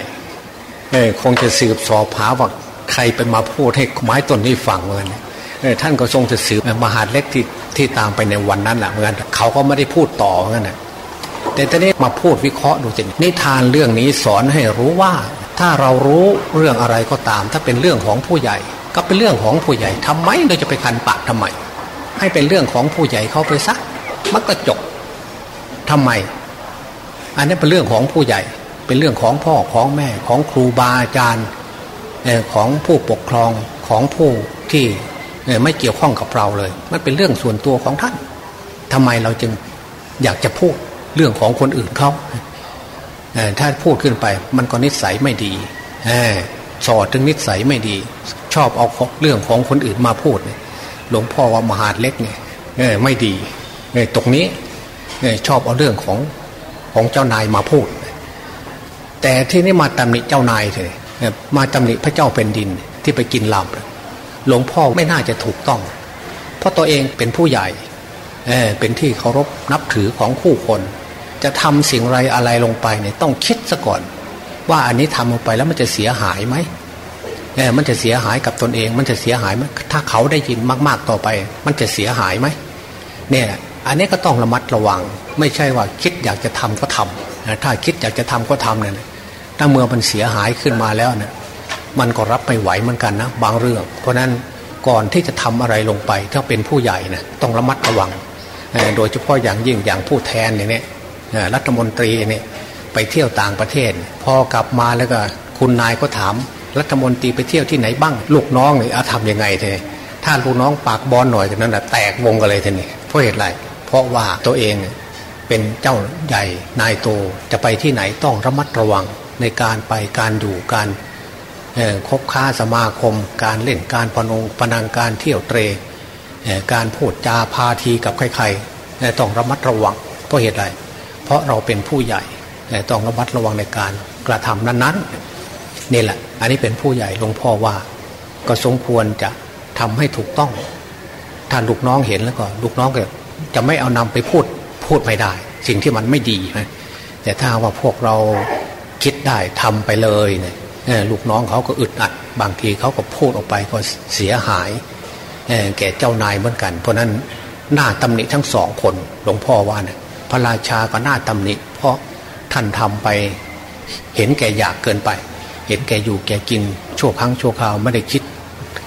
Speaker 1: เออคงจะสืบสอบหาว่าใครเป็นมาพูดให้ไม้ต้นนี้ฟังเหมือนเออท่านก็ทรงจะสืบมหาเล็กที่ที่ตามไปในวันนั้นแหละเหมือนเขาก็ไม่ได้พูดต่อเหมือนกันแต่ตอนนี้มาพูดวิเคราะห์ดูจินิทานเรื่องนี้สอนให้รู้ว่า ถ้าเรารู้เรื่องอะไรก็ตาม ถ้าเป็นเรื่องของผู้ใหญ่ ก็เป็นเรื่องของผู้ใหญ่ทำไมเราจะไปคันปากทำไม ให้เป็นเรื่องของผู้ใหญ่เขาไปซักมันก็จบ ทำไม อันนี้เป็นเรื่องของผู้ใหญ่ เป็นเรื่องของพ่อของแม่ของครูบาอาจารย์ของผู้ปกครองของผู้ที่ไม่เกี่ยวข้องกับเราเลย มันเป็นเรื่องส่วนตัวของท่านทำไมเราจึงอยากจะพูดเรื่องของคนอื่นเขาถ้าพูดขึ้นไป มันก็นิสัยไม่ดีสอดถึงนิสัยไม่ดี ชอบเอาเรื่องของคนอื่นมาพูดหลวงพ่อว่ามหาเล็กเนี่ยไม่ดีตรงนี้ ชอบเอาเรื่องของของเจ้านายมาพูด แต่ที่นี่มาตำหนิเจ้านายเลยมาตำหนิพระเจ้าเป็นดินที่ไปกินลำหลวงพ่อไม่น่าจะถูกต้อง เพราะตัวเองเป็นผู้ใหญ่เเป็นที่เคารพนับถือของผู้คน จะทำสิ่งไรอะไรลงไปเนี่ยต้องคิดซะก่อน ว่าอันนี้ทำลงไปแล้วมันจะเสียหายไหมเออมันจะเสียหายกับตนเอง มันจะเสียหายไหมถ้าเขาได้ยินมาก ๆต่อไป มันจะเสียหายไหมเนี่ย อันนี้ก็ต้องระมัดระวัง ไม่ใช่ว่าคิดอยากจะทำก็ทำถ้าคิดอยากจะทำก็ทำเนี่ยถ้าเมื่อมันเสียหายขึ้นมาแล้วเนี่ยมันก็รับไม่ไหวเหมือนกันนะบางเรื่อง เพราะนั้นก่อนที่จะทำอะไรลงไปถ้าเป็นผู้ใหญ่นะต้องระมัดระวัง โดยเฉพาะอย่างยิ่งอย่างผู้แทนเนี่ยรัฐมนตรีเนี่ยไปเที่ยวต่างประเทศ พอกลับมาแล้วก็คุณนายก็ถาม รัฐมนตรีไปเที่ยวที่ไหนบ้าง ลูกน้องเนี่ยทำยังไงเทถ้าลูกน้องปากบอลหน่อยจากนั้นแหะแตกวงกันเลยทีนี้เพราะเหตุไรเพราะว่าตัวเองเป็นเจ้าใหญ่นายโตจะไปที่ไหนต้องระมัดระวังในการไปการอยู่การคบค้าสมาคม การเล่นการพนงพนังการเที่ยวเตรการพูดจาพาทีกับใครๆต้องระมัดระวังเพราะเหตุไรเพราะเราเป็นผู้ใหญ่ต้องระมัดระวังในการกระทำนั้นๆนี่แหละ อันนี้เป็นผู้ใหญ่หลวงพ่อว่า ก็สมควรจะทำให้ถูกต้องถ้านลูกน้องเห็นแล้วก็ลูกน้องก็ จะไม่เอานำไปพูดพูดไม่ได้ สิ่งที่มันไม่ดีนะแต่ถ้าว่าพวกเราคิดได้ทำไปเลยเนี่ยลูกน้องเขาก็อึดอัด บางทีเขาก็พูดออกไปก็เสียหายแก่เจ้านายเหมือนกัน เพราะนั้นหน้าตำหนิทั้งสองคนหลวงพ่อว่าเนี่ยพระราชาก็หน้าตำหนิ เพราะท่านทำไปเห็นแก่อยากเกินไป เห็นแก่อยู่แก่กินชั่วครั้งชั่วคราวไม่ได้คิด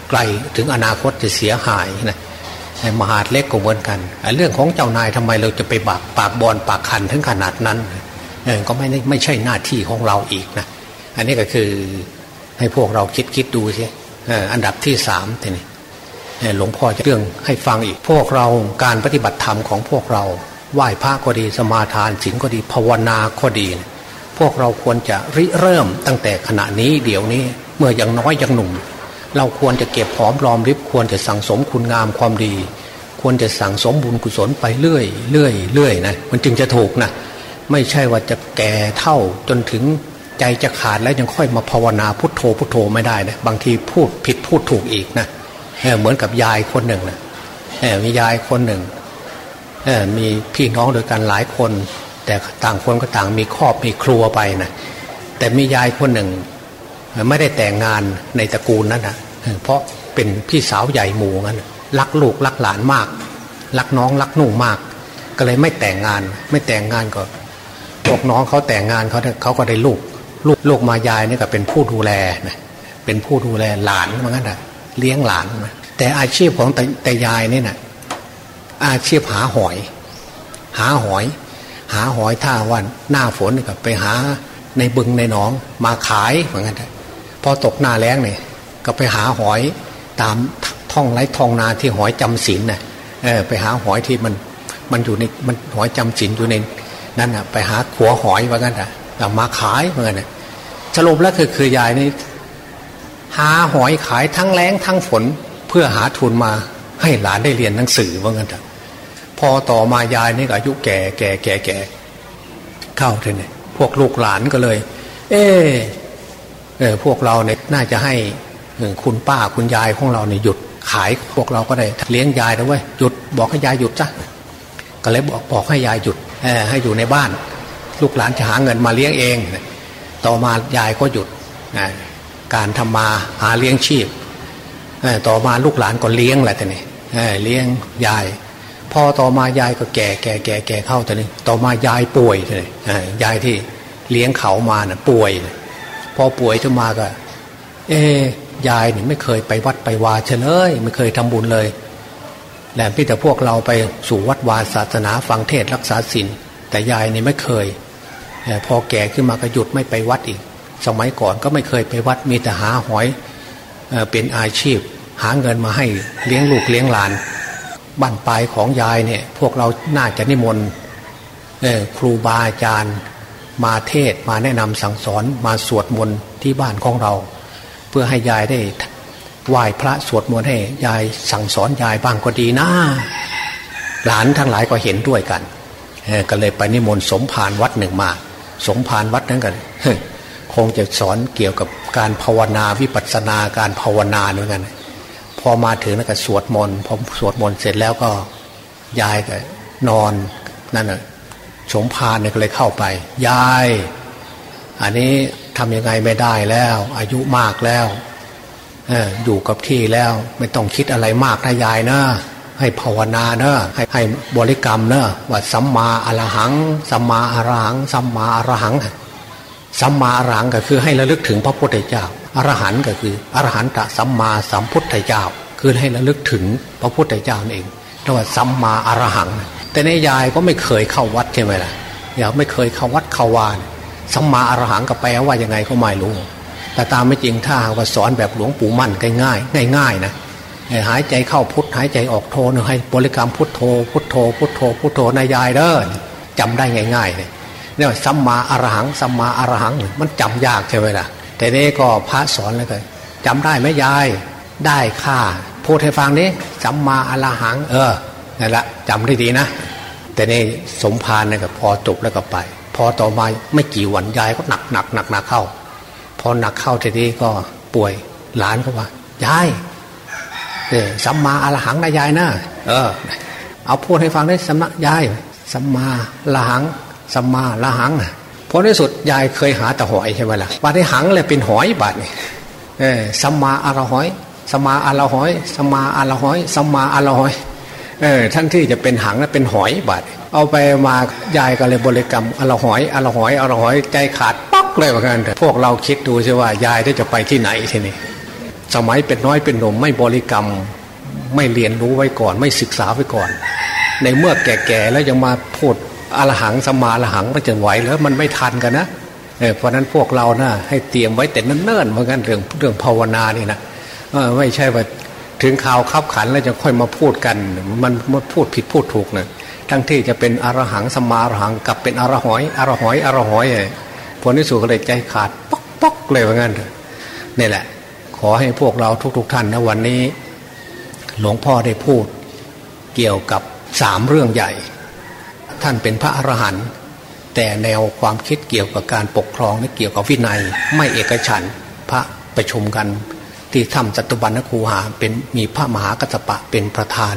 Speaker 1: ไกลถึงอนาคตจะเสียหายนะ มหาดเล็กก็เหมือนกัน เรื่องของเจ้านายทำไมเราจะไปบากปากบอลปากคันถึงขนาดนั้นก็ไม่ไม่ใช่หน้าที่ของเราอีกนะ อันนี้ก็คือให้พวกเราคิดคิดดูสิอันดับที่สามทีนี้หลวงพ่อจะเรื่องให้ฟังอีก พวกเราการปฏิบัติธรรมของพวกเราไหว้พระก็ดีสมาทานศีลก็ดีภาวนาก็ดี พวกเราควรจะริเริ่มตั้งแต่ขณะนี้เดี๋ยวนี้ เมื่อยังน้อยยังหนุ่ม เราควรจะเก็บหอมรอมริบควรจะสั่งสมคุณงามความดี ควรจะสั่งสมบุญกุศลไปเรื่อยเรื่อยเรื่อยนะมันจึงจะถูกนะไม่ใช่ว่าจะแก่เท่าจนถึงใจจะขาดแล้วยังค่อยมาภาวนาพุทโธพุทโธไม่ได้นะบางทีพูดผิดพูดถูกอีกนะเเหมือนกับยายคนหนึ่งนะมียายคนหนึ่งมีพี่น้องโดยกันหลายคน แต่ต่างคนก็ต่างมีครอบมีครัวไปนะแต่มียายคนหนึ่ง ไม่ได้แต่งงานในตระกูลนั้นนะเพราะเป็นพี่สาวใหญ่หมู่งั้นรักลูกรักหลานมาก รักน้องรักนุ่งมาก ก็เลยไม่แต่งงาน ไม่แต่งงานก็พวกน้องเขาแต่งงานเขาเขาก็ได้ลูก ลูกลูกมายายนี่ก็เป็นผู้ดูแลนะเป็นผู้ดูแลหลานเหมือนกันนะเลี้ยงหลานนะแต่อาชีพของแต่แต่ยายนี่นะอาชีพหาหอย หาหอย หาหอยถ้าวันหน้าฝนก็ไปหาในบึงในหนองมาขายเหมือนกัน พอตกหน้าแล้งเนี่ยก็ไปหาหอยตามท่องไร้ท่องนาที่หอยจำศีลนะ่ะไปหาหอยที่มันมันอยู่ในมันหอยจำศีลอยู่ในนั่นอะไปหาขัวหอยว่างั้นอะมาขายเหมือนกันสรุปแล้วคือคือยายนี่หาหอยขายทั้งแรงทั้งฝนเพื่อหาทุนมาให้หลานได้เรียนหนังสือว่างั้นเถอะพอต่อมายายนี่ก็อายุแก่แก่แก่แก่เข้าเลยเนี่ยพวกลูกหลานก็เลย เออเออ พวกเราเนี่ยน่าจะให้คุณป้าคุณยายของเราเนี่ยหยุดขายพวกเราก็ได้เลี้ยงยายนะเว้ยหยุดบอกให้ยายหยุดจ้ะก็เลยบอกบอกให้ยายหยุดให้อยู่ในบ้าน ลูกหลานจะหาเงินมาเลี้ยงเอง ต่อมายายก็หยุดการทำมาหาเลี้ยงชีพต่อมาลูกหลานก็เลี้ยงแหละแต่นี่เลี้ยงยายพอต่อมายายก็แก่แก่แก่แก่เข้าแต่นี่ต่อมายายป่วยเลยยายที่เลี้ยงเขามาน่ะป่วย อป่วยขึ้นมาก็ เอยายเนี่ยไม่เคยไปวัดไปวาเฉลย ไม่เคยทำบุญเลยแหลมพี่แต่พวกเราไปสู่วัดวาศาสนาฟังเทศรักษาศีลแต่ยายเนี่ยไม่เคย พอแก่ขึ้นมาก็หยุดไม่ไปวัดอีก สมัยก่อนก็ไม่เคยไปวัดมีแต่หาหอยเป็นอาชีพ หาเงินมาให้เลี้ยงลูกเลี้ยงหลานบ้านปลายของยายเนี่ย พวกเราน่าจะนิมนต์ครูบาอาจารย์ มาเทศมาแนะนำสั่งสอนมาสวดมนต์ที่บ้านของเรา เพื่อให้ยายได้ไหว้พระสวดมนต์ให้ยายสั่งสอนยายบ้างก็ดีนะ หลานทั้งหลายก็เห็นด้วยกันก็เลยไปนิมนต์สมภารวัดหนึ่งมา สมภารวัดนั้นกันคงจะสอนเกี่ยวกับการภาวนาวิปัสสนาการภาวนาเหมือนกัน พอมาถึงแล้วก็สวดมนต์พอสวดมนต์เสร็จแล้วก็ยายก็นอนนั่นน่ะ สมภารเนี่ยก็เลยเข้าไป ยาย อันนี้ทำยังไงไม่ได้แล้ว อายุมากแล้วอยู่กับที่แล้วไม่ต้องคิดอะไรมากนะยายนะให้ภาวนาเนอะให้ให้บริกรรมเนอะว่าสัมมาอรหัง สัมมาอรหัง สัมมาอรหัง สัมมาอรหังก็คือให้ระลึกถึงพระพุทธเจ้าอรหันก็คืออรหันตะสัมมาสัมพุทธเจ้า คือให้ระลึกถึงพระพุทธเจ้าเองเรียกว่าสัมมาอรหัง แต่ในยายก็ไม่เคยเข้าวัดใช่ไหมล่ะอยาไม่เคยเข้าวัดเข้าวานสัมมาอรหังก็แปลว่ายังไงก็ไม่รู้ แต่ตามไม่จริงถ้าว่าสอนแบบหลวงปู่มั่นง่ายง่ายง่ายนะหายใจเข้าพุทหายใจออกโทนให้บริกรรมพุทโธ พุทโธ พุทโธ พุทโธนายายเด้อจำได้ง่ายๆเลยเนี่ยสัมมาอรหังสัมมาอรหังมันจำยากใช่ไหมล่ะ แต่นี้ก็พระสอนเลยก็จำได้ไหมยายได้ค่าพูดให้ฟังนี้สัมมาอรหัง เออ นั่นแหละจำได้ดีนะ แต่ในสมภารเนี่ยก็พอจบแล้วก็ไป พอต่อมาไม่กี่วันยายก็หนักหนักหนักหนักเข้า พอหนักเข้าทีนี้ก็ป่วยหลานเขาว่ายายเออสัมมาอรหังนะยายนะเออ เอาพูดให้ฟังได้สัมมายายสัมมาละหังสัมมาละหังพอในสุดยายเคยหาแต่หอยใช่ไหมล่ะบาดที่หังเลยเป็นหอยบาดนี่เออสัมมาอรหอยสัมมาอรหอยสัมมาอรหอยสัมมาอรหอย เออทั้งที่จะเป็นหังแล้วเป็นหอยบาดเอาไปมายายก็เลยบริกรรมอรหอยอรหอยอรหอยใจขาดป๊อกเลยเหมือนกันพวกเราคิดดูใช่ว่ายายได้จะไปที่ไหนทีนี้สมัยเป็นน้อยเป็นหนุ่มไม่บริกรรม ไม่เรียนรู้ไว้ก่อน ไม่ศึกษาไว้ก่อน ในเมื่อแก่ๆแล้วยังมาพูดอรหังสมาอรหังมันจะไหวแล้วมันไม่ทันกันนะเพราะนั้นพวกเรานะ่ะให้เตรียมไว้แต่เนิ่นๆเหมือนกันเรื่องเรื่องภาวนานี่นะไม่ใช่ว่า ถึงข่าวขับขันแล้วจะค่อยมาพูดกัน มันมันพูดผิดพูดถูกนะทั้งที่จะเป็นอรหังสมาอรหังกับเป็นอรหอยอรหอยอรหอยผลที่สุดก็เลยใจขาดป๊อกป๊อกเลยเหมือนกันนี่แหละ ขอให้พวกเราทุกๆท่านนะวันนี้ หลวงพ่อได้พูด เกี่ยวกับสามเรื่องใหญ่ ท่านเป็นพระอรหันต์แต่แนวความคิดเกี่ยวกับการปกครองและเกี่ยวกับวินัย ไม่เอกฉันพระประชุมกัน ที่ถ้ำจัตุบันนคูหาเป็นมีพระมหากัสปะเป็นประธาน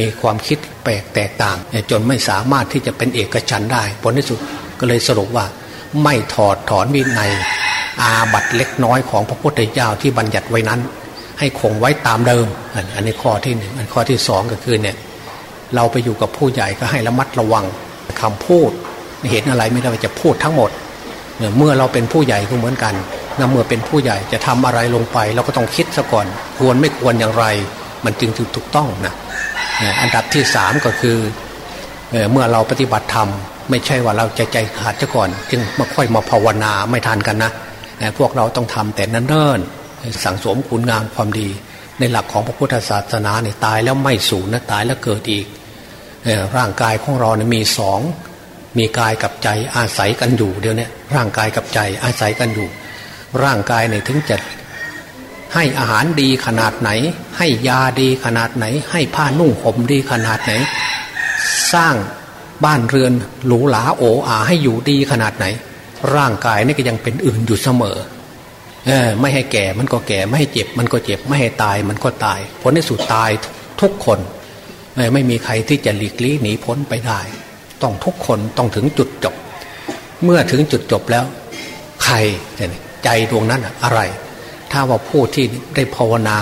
Speaker 1: มีความคิดแปลกแตกต่าง จนไม่สามารถที่จะเป็นเอกฉันได้ผลที่สุดก็เลยสรุปว่า ไม่ถอดถอนวินัยอาบัตเล็กน้อยของพระพุทธเจ้าที่บัญญัติไว้นั้น ให้คงไว้ตามเดิม อันนี้ข้อที่หนึ่งอันข้อที่สองก็คือเนี่ยเราไปอยู่กับผู้ใหญ่ก็ให้ระมัดระวังคำพูดเห็นอะไรไม่ได้จะพูดทั้งหมด เมื่อเราเป็นผู้ใหญ่ก็เหมือนกัน นะเมื่อเป็นผู้ใหญ่จะทำอะไรลงไป เราก็ต้องคิดซะก่อน ควรไม่ควรอย่างไร มันจึงถูกต้องนะอันดับที่สามก็คือเมื่อเราปฏิบัติธรรมไม่ใช่ว่าเราใจใจขาดซะก่อน จึงมาค่อยมาภาวนาไม่ทันกันนะพวกเราต้องทำแต่นั้นเนิ่นสั่งสมคุณงามความดี ในหลักของพระพุทธศาสนาเนี่ยตายแล้วไม่สูญนะตายแล้วเกิดอีกร่างกายของเราเนี่ยมีสองมีกายกับใจอาศัยกันอยู่เดี๋ยวนี้ร่างกายกับใจอาศัยกันอยู่ ร่างกายเนี่ยถึงจะให้อาหารดีขนาดไหน ให้ยาดีขนาดไหน ให้ผ้านุ่งห่มดีขนาดไหน สร้างบ้านเรือนหรูหราโออาให้อยู่ดีขนาดไหน ร่างกายนี่ก็ยังเป็นอื่นอยู่เสมอเออไม่ให้แก่มันก็แก่ไม่ให้เจ็บ มันก็เจ็บไม่ให้ตายมันก็ตายผลในสุดตายทุกคนไม่มีใครที่จะหลีกลี่หนีพ้นไปได้ ต้องทุกคนต้องถึงจุดจบ เมื่อถึงจุดจบแล้ว ใคร ใจดวงนั้นอะไร ถ้าว่าผู้ที่ได้ภาวนา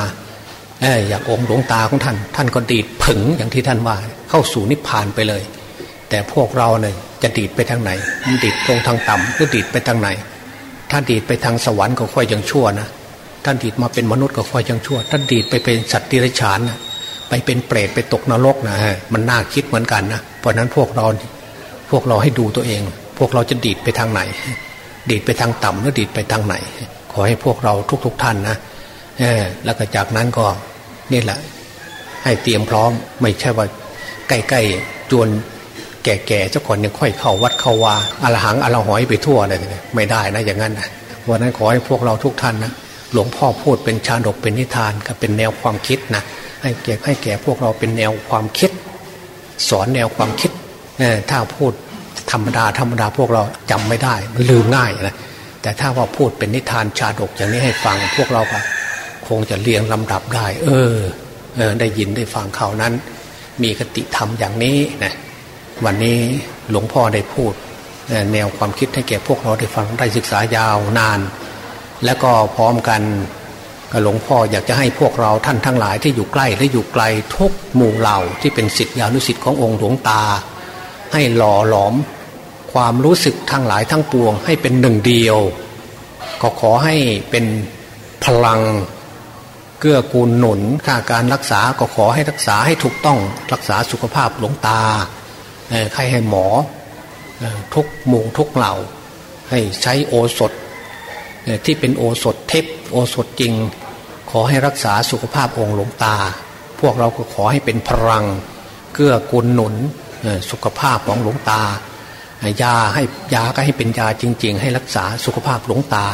Speaker 1: เอออย่างองค์หลวงตาของท่าน ท่านก็ดีดผึ่งอย่างที่ท่านว่า เข้าสู่นิพพานไปเลย แต่พวกเราเนี่ยจะดีดไปทางไหนมันดีดลงทางต่ำหรือดีดไปทางไหน ถ้าดีดไปทางสวรรค์ก็ค่อยยังชั่วนะท่านดีดมาเป็นมนุษย์ก็ค่อยยังชั่ว ท่านดีดไปเป็นสัตว์ดิรัจฉานนะไปเป็นเปรตไปตกนรกนะฮะมันน่าคิดเหมือนกันนะเพราะนั้นพวกเราพวกเราให้ดูตัวเอง พวกเราจะดีดไปทางไหน ดีดไปทางต่ำหรือดีดไปทางไหน ขอให้พวกเราทุกๆทท่านนะแล้วก็จากนั้นก็นี่แหละ ให้เตรียมพร้อม ไม่ใช่ว่าใกล้ๆจวนแก่ๆเจ้าก่อนยังค่อยเข้าวัดเข้าวาอรหังอรหอยไปทั่วเลยไม่ได้นะอย่างนั้นนะวันนั้นขอให้พวกเราทุกท่านนะหลวงพ่อพูดเป็นชาดกเป็นนิทานก็เป็นแนวความคิดนะให้แก่ให้แก่พวกเราเป็นแนวความคิด สอนแนวความคิดถ้าพูด ธรรมดาธรรมดาพวกเราจำไม่ได้ มันลืมง่ายนะแต่ถ้าว่าพูดเป็นนิทานชาดกอย่างนี้ให้ฟังพวกเราก็คงจะเรียงลำดับได้ เออเออ ได้ยินได้ฟังข่าวนั้น มีคติธรรมอย่างนี้นะวันนี้หลวงพ่อได้พูด แนวความคิดให้แก่พวกเราได้ฟังได้ศึกษายาวนาน และก็พร้อมกันหลวงพ่ออยากจะให้พวกเราท่านทั้งหลายที่อยู่ใกล้และอยู่ไกลทุกหมู่เหล่าที่เป็นสิทธิอนุสิทธิ์ขององค์หลวงตา ให้หล่อหลอม ความรู้สึกทั้งหลายทั้งปวง ให้เป็นหนึ่งเดียว ก็ขอให้เป็นพลังเกื้อกูลหนุนค่าการรักษาก็ขอให้รักษาให้ถูกต้องรักษาสุขภาพหลวงตาใครให้หมอทุกหมู่ทุกเหล่า ให้ใช้โอสถที่เป็นโอสถเทพโอสถจริง ขอให้รักษาสุขภาพองค์หลวงตา พวกเราก็ขอให้เป็นพลังเกื้อกูลหนุนสุขภาพของหลวงตา ยาให้ยาก็ให้เป็นยาจริง ๆ ให้รักษาสุขภาพหลวงตา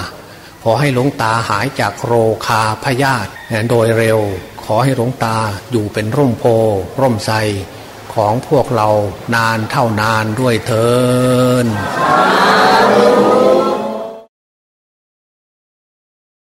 Speaker 1: ขอให้หลวงตาหายจากโรคาพยาธิโดยเร็ว ขอให้หลวงตาอยู่เป็นร่มโพร่มไทรของพวกเรานานเท่านานด้วยเทิน